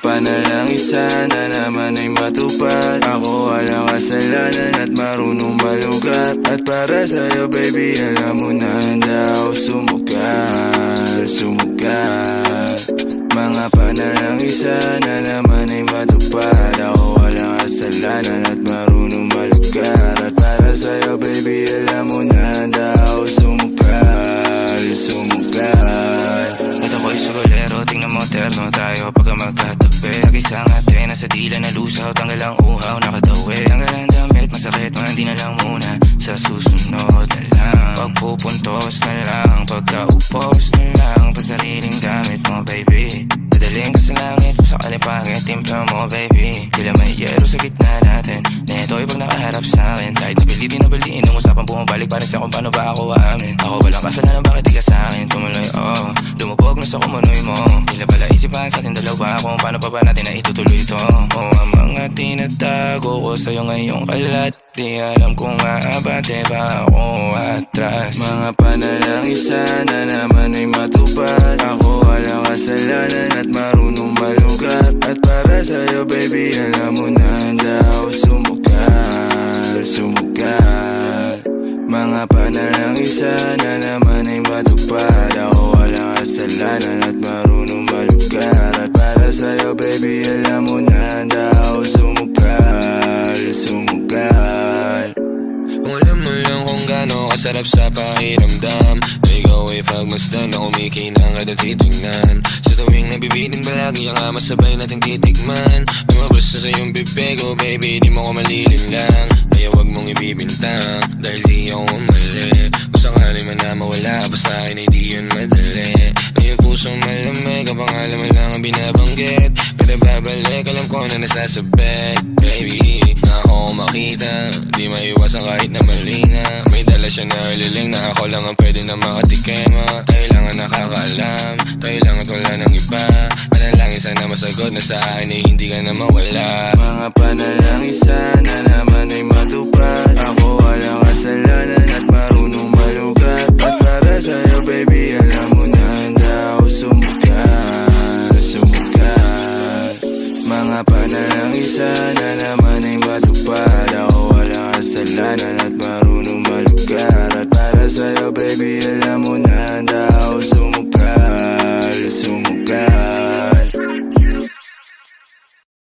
panalangin sana naman ay matupad. Ako walang kasalanan at marunong malugat. At para sa'yo baby alam mo na handa ako sumugal Sumugal Mga panalangin sana naman ay matupad. Ako walang kasalanan at marunong malugat. At para sa'yo baby alam mo na handa ako sumugal Sumugal At ako'y sulero, tingnan mo terno tayo. Pagka magkatabi Nag-isang ate, nasa dila na lusaw, tanggal ang uhaw, nakatawi. Tanggal ang damit, masakit, mga hindi na lang muna. Sa susunod na lang Pagpupuntos na lang, pagkaupos na lang. Pasariling gamit mo baby. Dadaling ka sa langit, kung sakali timpla mo baby. Tila may yero sa gitna natin. Neto'y pag nakaharap sa akin Kahit napilitin na baliin, nung usapang bumabalik Pa rin sa kung paano ba ako aamin Ako walang kasalanan, Isipan sa ating dalawa Kung paano pa ba natin na itutuloy ito? Oh, ang mga tinatago ko sa'yo ngayong kalat Di alam kung aabante ba ako atras. Mga panalangin sana naman ay matupad. Ako walang kasalanan at marunong malugat. At para sa'yo baby alam mo na handa ako sumugal Sumugal Mga panalangin sana naman ay matupad. Ako walang kasalanan at marunong sa'yo baby alam mo na handa ako sumugal Sumugal. Kung alam mo lang kung gaano kasarap sa pakiramdam Na ikaw ay pagmasdan na kumikinang at titignan. Sa tuwing nabibitin palagi ang ama sabay natin titigman. Lumabas na sa iyong bibig oh baby di mo ko malilin lang. Kaya wag mong ibibintang dahil di ako mali Kung sakali man na mawala pa sa akin ay di yun madali. Na pusong malamig ang pangalan lang ang binabanggit Kada babalik alam ko na nasasabik Baby. Na ako makita Di maiwasan kahit na mali na May dala siya na liling na ako lang ang pwede na makatikema Tayo lang ang nakakaalam Tayo lang at wala ng iba. Panalangin sana masagot na sa akin ay hindi ka na mawala. Mga panalangin sana Mga panalangin sana naman ay matupad. Ako walang kasalanan at marunong malugat At para sa'yo baby alam mo na